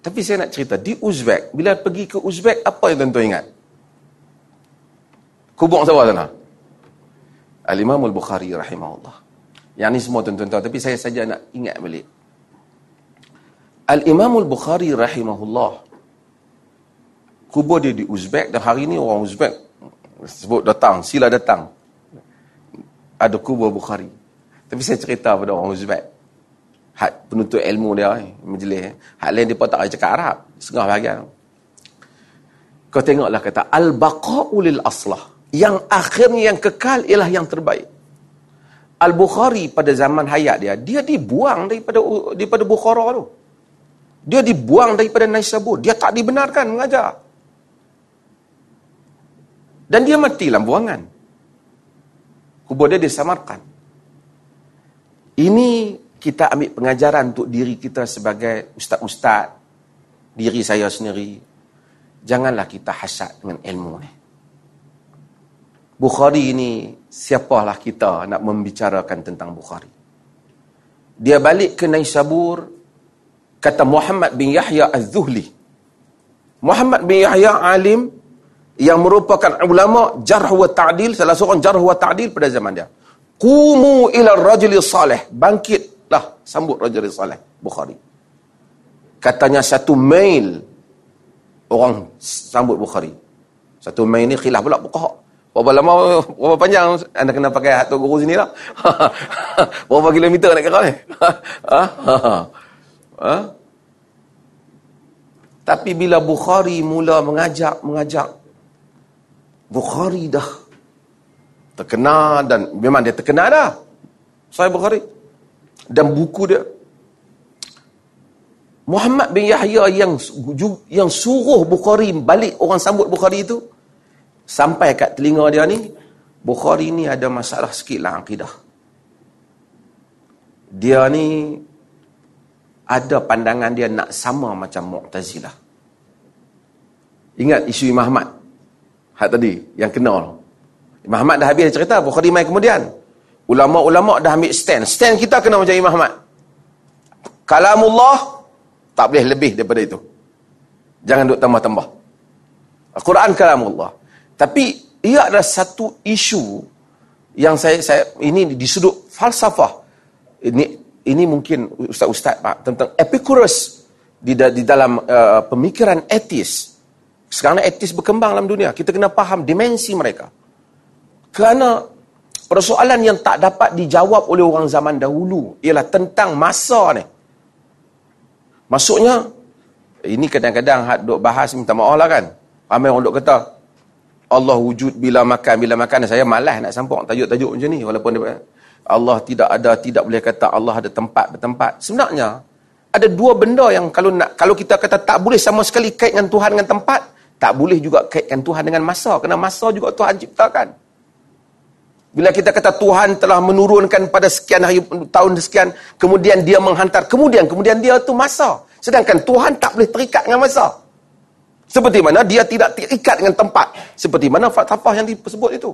Tapi saya nak cerita, di Uzbek, bila pergi ke Uzbek, apa yang tuan-tuan ingat? Kubur siapa sana? Al-Imam Al-Bukhari rahimahullah. Yang ni semua tuan-tuan tahu, tapi saya saja nak ingat balik. Al-Imam Al-Bukhari rahimahullah. Kubur dia di Uzbek dan hari ni orang Uzbek sebut datang, sila datang. Ada kubur Bukhari. Tapi saya cerita pada orang Uzbek. Hak penuntut ilmu dia, eh, majlis. Hak lain dia tak cakap Arab. Setengah bahagian. Kau tengoklah kata, Al-Baqa'u lil-aslah yang akhirnya yang kekal ialah yang terbaik. Al-Bukhari pada zaman hayat dia, dia dibuang daripada daripada Bukhara tu. Dia dibuang daripada Naisabur. Dia tak dibenarkan mengajar. Dan dia mati dalam buangan. Kubur dia disamarkan. Ini kita ambil pengajaran untuk diri kita sebagai ustaz-ustaz. Diri saya sendiri. Janganlah kita hasad dengan ilmu ni. Bukhari ini siapalah kita nak membicarakan tentang Bukhari. Dia balik ke Naisabur kata Muhammad bin Yahya Az-Zuhli. Muhammad bin Yahya alim yang merupakan ulama jarh wa ta'dil salah seorang jarh wa ta'dil pada zaman dia. Qumu ila rajuli salih. Bangkitlah sambut rajuli salih Bukhari. Katanya satu mail orang sambut Bukhari. Satu mail ni khilaf pula buka. Berapa lama, berapa panjang anda kena pakai hak guru sini lah. berapa kilometer nak kira ni? ha? ha? Tapi bila Bukhari mula mengajak, mengajak, Bukhari dah terkenal dan memang dia terkenal dah. Saya Bukhari. Dan buku dia. Muhammad bin Yahya yang yang suruh Bukhari balik orang sambut Bukhari itu sampai kat telinga dia ni Bukhari ni ada masalah sikit lah akidah. Dia ni ada pandangan dia nak sama macam Mu'tazilah. Ingat isu Imam Ahmad? Hak tadi yang kenal. Imam Ahmad dah habis cerita Bukhari mai kemudian ulama-ulama dah ambil stand stand kita kena macam Imam Ahmad kalamullah tak boleh lebih daripada itu jangan duk tambah-tambah Al-Quran kalamullah tapi ia adalah satu isu yang saya saya ini di sudut falsafah. Ini ini mungkin ustaz-ustaz Pak tentang Epicurus di di dalam uh, pemikiran etis. Sekarang etis berkembang dalam dunia. Kita kena faham dimensi mereka. Kerana persoalan yang tak dapat dijawab oleh orang zaman dahulu ialah tentang masa ni. Maksudnya ini kadang-kadang hak duk bahas minta maaf lah kan. Ramai orang duk kata Allah wujud bila makan bila makan saya malas nak sampuk tajuk-tajuk macam ni walaupun dia, Allah tidak ada tidak boleh kata Allah ada tempat bertempat sebenarnya ada dua benda yang kalau nak kalau kita kata tak boleh sama sekali kait dengan Tuhan dengan tempat tak boleh juga kaitkan Tuhan dengan masa kerana masa juga Tuhan ciptakan bila kita kata Tuhan telah menurunkan pada sekian hari tahun sekian kemudian dia menghantar kemudian kemudian dia tu masa sedangkan Tuhan tak boleh terikat dengan masa seperti mana dia tidak terikat dengan tempat. Seperti mana falsafah yang disebut itu.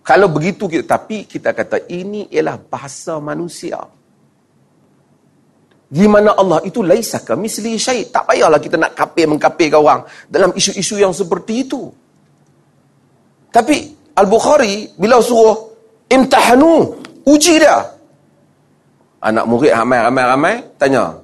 Kalau begitu kita, tapi kita kata ini ialah bahasa manusia. Gimana Allah itu laisaka misli syait. Tak payahlah kita nak kapir mengkapirkan orang dalam isu-isu yang seperti itu. Tapi Al-Bukhari bila suruh imtahanu, uji dia. Anak murid ramai-ramai tanya,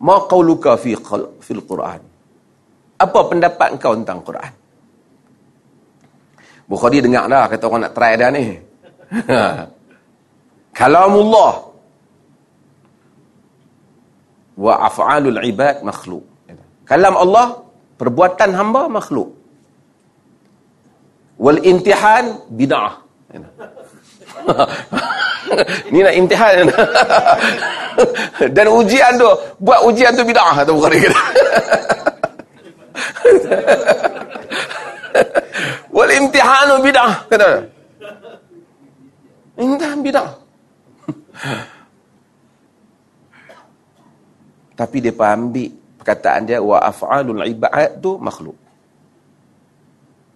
"Ma qauluka fi fil Quran?" Apa pendapat engkau tentang Quran? Bukhari dengar dah kata orang nak try dah ni. Kalamullah wa af'alul ibad makhluk. Kalam Allah perbuatan hamba makhluk. Wal imtihan bid'ah. Ni nak imtihan. Dan ujian tu, buat ujian tu bid'ah tu Bukhari kata. Wal imtihanu bid'ah kata. Imtihan bid'ah. Tapi dia ambil perkataan dia wa af'alul ibad tu makhluk.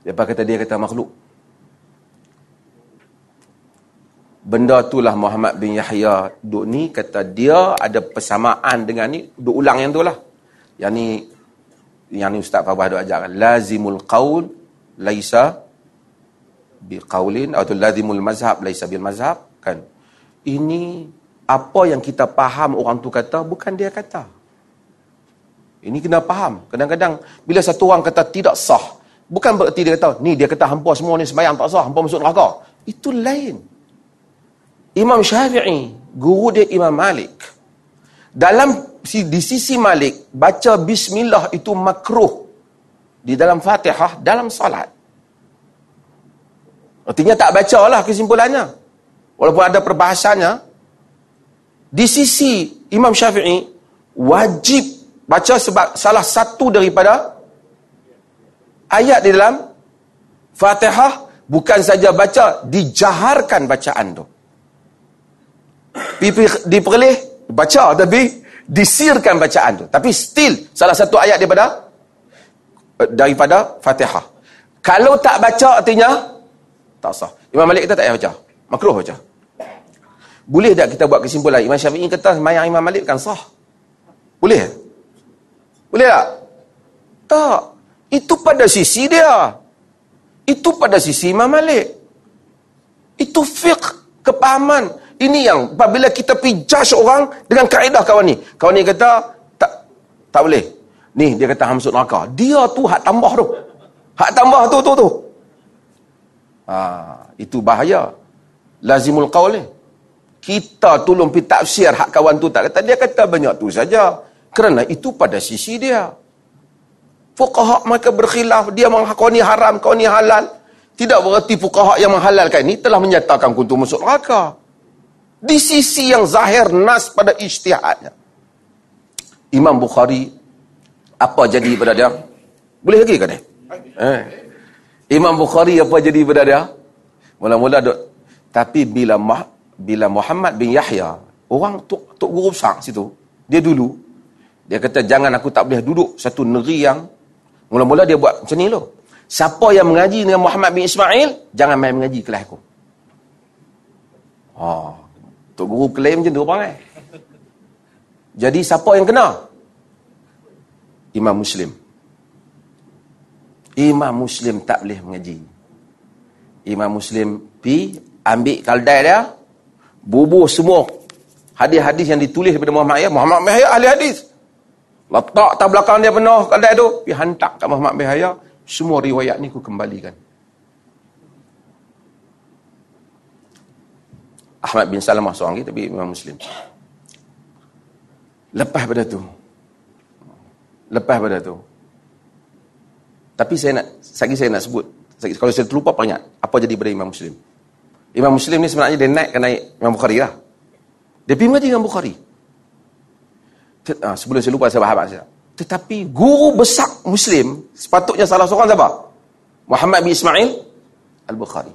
Apa kata dia kata makhluk? Benda itulah Muhammad bin Yahya duk ni kata dia ada persamaan dengan ni duk ulang yang tu lah Yang ni yang ni Ustaz Fabah ada ajarkan. Lazimul qaul laisa biqaulin atau lazimul mazhab laisa bil mazhab kan. Ini apa yang kita faham orang tu kata bukan dia kata. Ini kena faham. Kadang-kadang bila satu orang kata tidak sah, bukan bererti dia kata, ni dia kata hampa semua ni sembahyang tak sah, hampa masuk neraka. Itu lain. Imam Syafi'i, guru dia Imam Malik. Dalam di sisi Malik, baca bismillah itu makruh di dalam Fatihah dalam salat. Artinya tak baca lah kesimpulannya. Walaupun ada perbahasannya, di sisi Imam Syafi'i wajib baca sebab salah satu daripada ayat di dalam Fatihah bukan saja baca, dijaharkan bacaan tu. Diperlih baca tapi disirkan bacaan tu. Tapi still salah satu ayat daripada daripada Fatihah. Kalau tak baca artinya tak sah. Imam Malik kata tak payah baca. Makruh baca. Boleh tak kita buat kesimpulan? Imam Syafi'i kata semayang Imam Malik kan sah. Boleh? Boleh tak? Tak itu pada sisi dia itu pada sisi Imam Malik itu fiqh kepahaman ini yang apabila kita pergi judge orang dengan kaedah kawan ni. Kawan ni kata, tak tak boleh. Ni dia kata hamsud neraka. Dia tu hak tambah tu. Hak tambah tu tu tu. Ha, itu bahaya. Lazimul qaul ni. Kita tolong pergi tafsir hak kawan tu tak kata. Dia kata banyak tu saja. Kerana itu pada sisi dia. Fuqaha mereka berkhilaf. Dia mengakau ni haram, kau ni halal. Tidak bererti fuqaha yang menghalalkan ini telah menyatakan kuntu masuk neraka di sisi yang zahir nas pada ijtihadnya. Imam Bukhari apa jadi pada dia? Boleh lagi ke dia? Eh. Imam Bukhari apa jadi pada dia? Mula-mula duk tapi bila bila Muhammad bin Yahya, orang tok tok guru besar situ, dia dulu dia kata jangan aku tak boleh duduk satu negeri yang mula-mula dia buat macam ni loh. Siapa yang mengaji dengan Muhammad bin Ismail, jangan main mengaji kelas aku. Oh, Tok guru klaim macam tu orang eh. Jadi siapa yang kena? Imam Muslim. Imam Muslim tak boleh mengaji. Imam Muslim pi ambil kaldai dia, bubuh semua hadis-hadis yang ditulis daripada Muhammad Yahya. Muhammad Yahya ahli hadis. Letak tak belakang dia penuh kaldai tu, pi hantar kat Muhammad Yahya, semua riwayat ni ku kembalikan. Ahmad bin Salamah seorang lagi tapi memang Muslim. Lepas pada tu. Lepas pada tu. Tapi saya nak, lagi saya nak sebut. Kalau saya terlupa banyak, apa jadi pada Imam Muslim? Imam Muslim ni sebenarnya dia naik kan naik Imam Bukhari lah. Dia pergi mengaji Imam Bukhari. Ah, sebelum saya lupa saya bahabat saya. Tetapi guru besar Muslim, sepatutnya salah seorang siapa? Muhammad bin Ismail Al-Bukhari.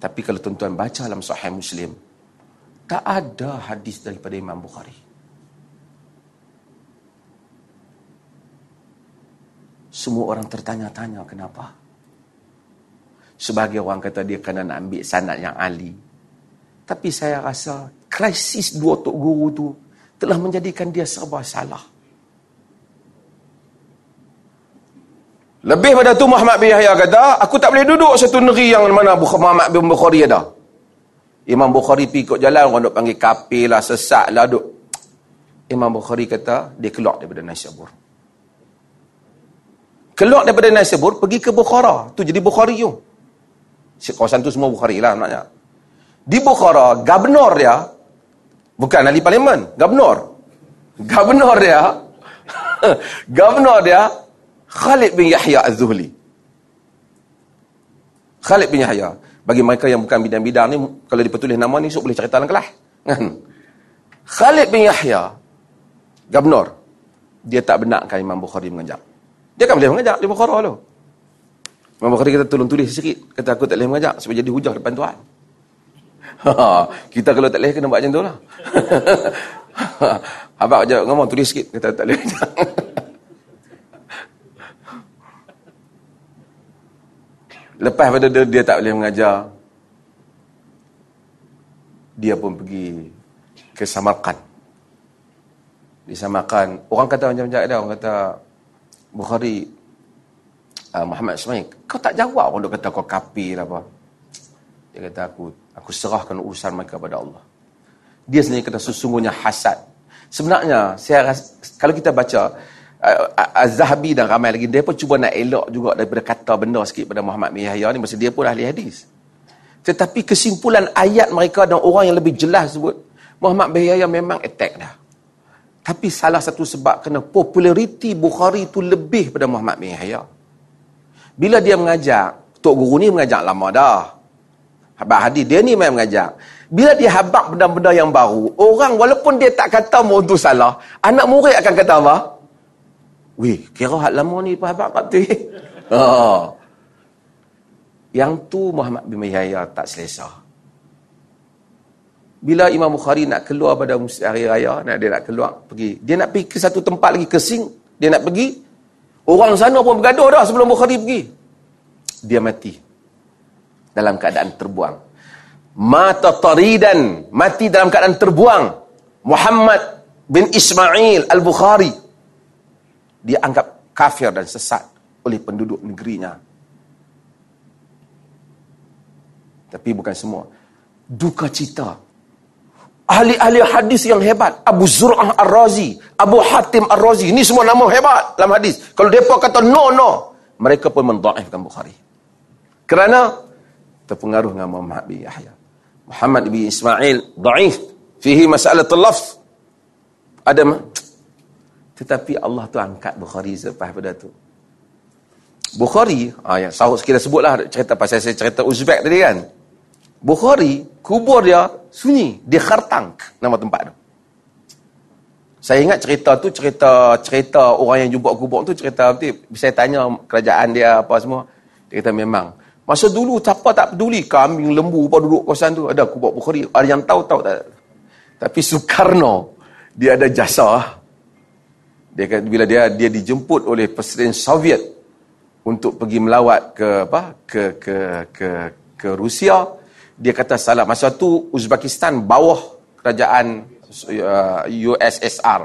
Tapi kalau tuan-tuan baca dalam sahih Muslim, tak ada hadis daripada Imam Bukhari. Semua orang tertanya-tanya kenapa. Sebagai orang kata dia kena nak ambil sanad yang ali. Tapi saya rasa krisis dua tok guru tu telah menjadikan dia serba salah. Lebih pada tu Muhammad bin Yahya kata, aku tak boleh duduk satu negeri yang mana Muhammad bin Bukhari ada. Imam Bukhari pergi ikut jalan, orang duk panggil kapil lah, sesak lah, duk. Imam Bukhari kata, dia keluar daripada Nasyabur. Keluar daripada Nasyabur, pergi ke Bukhara. Tu jadi Bukhari tu. Kawasan tu semua Bukhari lah maknanya. Di Bukhara, gubernur dia, bukan ahli parlimen, gubernur. Gubernur dia, gubernur dia, Khalid bin Yahya Az-Zuhli. Khalid bin Yahya. Bagi mereka yang bukan bidang-bidang ni, kalau dipertulis nama ni, sok boleh cerita dalam kelas. Kan? Khalid bin Yahya, Gubernur, dia tak benarkan Imam Bukhari mengajar. Dia kan boleh mengajar di Bukhara tu. Imam Bukhari kata tolong tulis sikit. Kata aku tak boleh mengajar supaya jadi hujah depan Tuhan. Kita kalau tak boleh kena buat macam tu lah. Abang je ngomong tulis sikit. Kata tak mengajar. Lepas pada dia, dia tak boleh mengajar. Dia pun pergi ke Samarkand. disamakan. Orang kata macam-macam ada. Orang kata Bukhari uh, Muhammad Ismail. Kau tak jawab orang kata kau kafir apa. Dia kata aku aku serahkan urusan mereka pada Allah. Dia sendiri kata sesungguhnya hasad. Sebenarnya saya rasa, kalau kita baca uh, Az-Zahabi dan ramai lagi dia pun cuba nak elok juga daripada kata benda sikit pada Muhammad bin Yahya ni masa dia pun ahli hadis. Tetapi kesimpulan ayat mereka dan orang yang lebih jelas sebut Muhammad bin Yahya memang attack dah. Tapi salah satu sebab kena populariti Bukhari itu lebih pada Muhammad bin Yahya. Bila dia mengajak, Tok Guru ni mengajak lama dah. Habak hadis, dia ni memang mengajak. Bila dia habak benda-benda yang baru, orang walaupun dia tak kata mau salah, anak murid akan kata apa? Weh, kira hak lama ni apa habak kat tu? Oh. Yang tu Muhammad bin Yahya tak selesa bila Imam Bukhari nak keluar pada hari raya, nak dia nak keluar pergi. Dia nak pergi ke satu tempat lagi kesing, dia nak pergi. Orang sana pun bergaduh dah sebelum Bukhari pergi. Dia mati. Dalam keadaan terbuang. Mata taridan, mati dalam keadaan terbuang. Muhammad bin Ismail Al-Bukhari. Dia anggap kafir dan sesat oleh penduduk negerinya. Tapi bukan semua. Duka cita ahli-ahli hadis yang hebat Abu Zur'ah Ar-Razi Abu Hatim Ar-Razi ini semua nama hebat dalam hadis kalau mereka kata no no mereka pun mendaifkan Bukhari kerana terpengaruh dengan Muhammad bin Yahya Muhammad bin Ismail daif fihi masalah lafz ada tetapi Allah tu angkat Bukhari selepas pada tu Bukhari ah ya sahut kita sebutlah cerita pasal saya cerita Uzbek tadi kan Bukhari, kubur dia sunyi di Khartang, nama tempat tu. Saya ingat cerita tu cerita cerita orang yang jumpa kubur tu cerita betul. Saya tanya kerajaan dia apa semua. Dia kata memang. Masa dulu siapa tak peduli kambing lembu apa duduk kawasan tu ada kubur Bukhari. Ada yang tahu tahu tak. Tapi Soekarno dia ada jasa. Dia kata bila dia dia dijemput oleh Presiden Soviet untuk pergi melawat ke apa ke ke ke ke Rusia dia kata salah masa tu Uzbekistan bawah kerajaan uh, USSR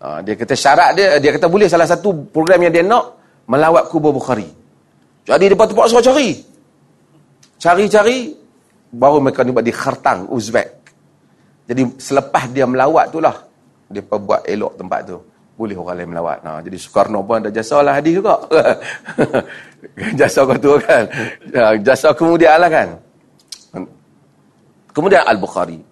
uh, dia kata syarat dia dia kata boleh salah satu program yang dia nak melawat kubur Bukhari jadi dia terpaksa cari cari-cari baru mereka ni buat di Khartang Uzbek jadi selepas dia melawat tu lah dia buat elok tempat tu boleh orang lain melawat. Nah, jadi Soekarno pun ada jasa lah hadis juga. jasa kau tu kan. Jasa kemudian lah kan. Kemudian Al-Bukhari.